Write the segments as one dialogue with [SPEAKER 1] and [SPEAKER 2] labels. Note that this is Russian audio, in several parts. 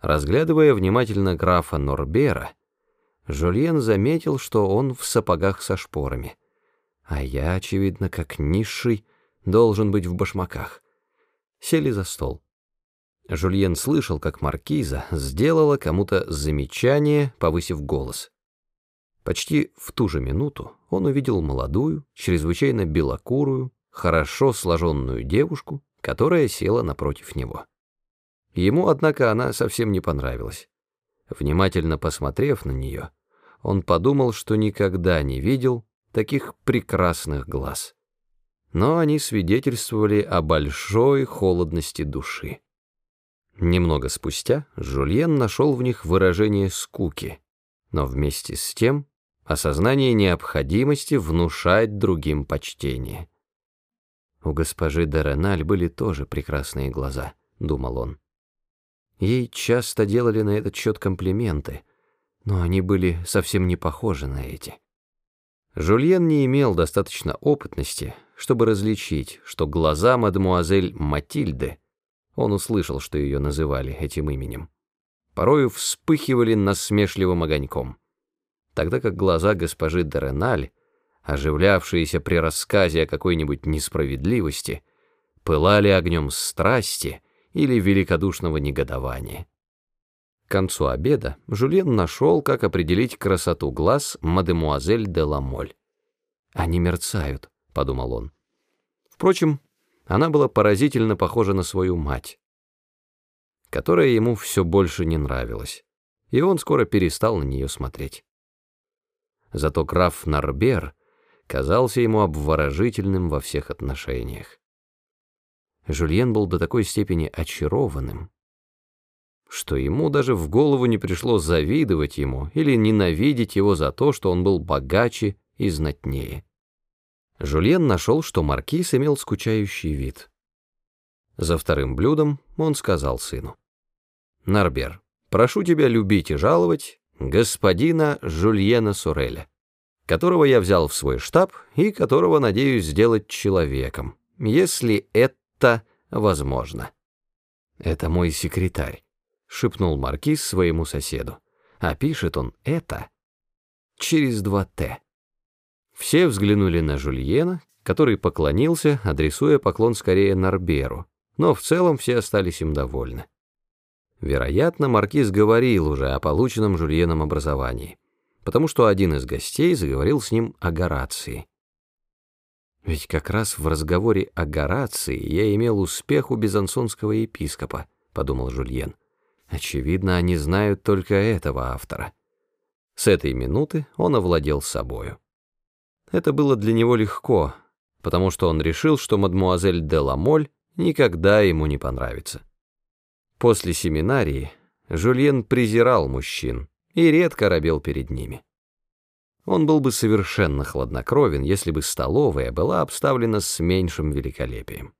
[SPEAKER 1] Разглядывая внимательно графа Норбера, Жульен заметил, что он в сапогах со шпорами, а я, очевидно, как низший, должен быть в башмаках. Сели за стол. Жульен слышал, как маркиза сделала кому-то замечание, повысив голос. Почти в ту же минуту он увидел молодую, чрезвычайно белокурую, хорошо сложенную девушку, которая села напротив него. Ему, однако, она совсем не понравилась. Внимательно посмотрев на нее, он подумал, что никогда не видел таких прекрасных глаз. Но они свидетельствовали о большой холодности души. Немного спустя Жульен нашел в них выражение скуки, но вместе с тем осознание необходимости внушать другим почтение. У госпожи Дереналь были тоже прекрасные глаза, думал он. Ей часто делали на этот счет комплименты, но они были совсем не похожи на эти. Жульен не имел достаточно опытности, чтобы различить, что глаза мадемуазель Матильды, он услышал, что ее называли этим именем, порою вспыхивали насмешливым огоньком, тогда как глаза госпожи Дереналь, оживлявшиеся при рассказе о какой-нибудь несправедливости, пылали огнем страсти или великодушного негодования. К концу обеда Жюльен нашел, как определить красоту глаз мадемуазель де Ламоль. «Они мерцают», — подумал он. Впрочем, она была поразительно похожа на свою мать, которая ему все больше не нравилась, и он скоро перестал на нее смотреть. Зато граф Нарбер казался ему обворожительным во всех отношениях. Жюльен был до такой степени очарованным, что ему даже в голову не пришло завидовать ему или ненавидеть его за то, что он был богаче и знатнее. Жюльен нашел, что маркиз имел скучающий вид. За вторым блюдом он сказал сыну. «Нарбер, прошу тебя любить и жаловать господина Жюльена Суреля, которого я взял в свой штаб и которого надеюсь сделать человеком, если это возможно». «Это мой секретарь», шепнул маркиз своему соседу. А пишет он это через два «т». Все взглянули на Жульена, который поклонился, адресуя поклон скорее Нарберу, но в целом все остались им довольны. Вероятно, маркиз говорил уже о полученном Жульеном образовании, потому что один из гостей заговорил с ним о Горации. Ведь как раз в разговоре о Горации я имел успех у безансонского епископа, подумал Жульен. Очевидно, они знают только этого автора. С этой минуты он овладел собою. Это было для него легко, потому что он решил, что мадмуазель де Ламоль никогда ему не понравится. После семинарии Жюльен презирал мужчин и редко робел перед ними. Он был бы совершенно хладнокровен, если бы столовая была обставлена с меньшим великолепием.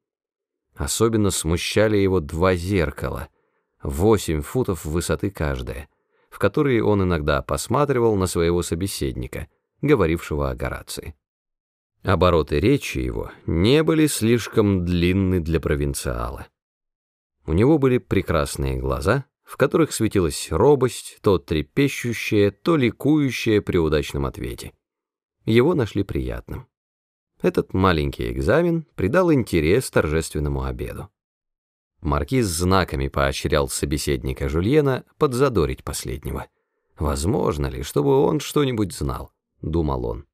[SPEAKER 1] Особенно смущали его два зеркала — восемь футов высоты каждое, в которые он иногда посматривал на своего собеседника, говорившего о Горации. Обороты речи его не были слишком длинны для провинциала. У него были прекрасные глаза, в которых светилась робость, то трепещущая, то ликующая при удачном ответе. Его нашли приятным. Этот маленький экзамен придал интерес торжественному обеду. Маркиз знаками поощрял собеседника Жульена подзадорить последнего. «Возможно ли, чтобы он что-нибудь знал?» — думал он.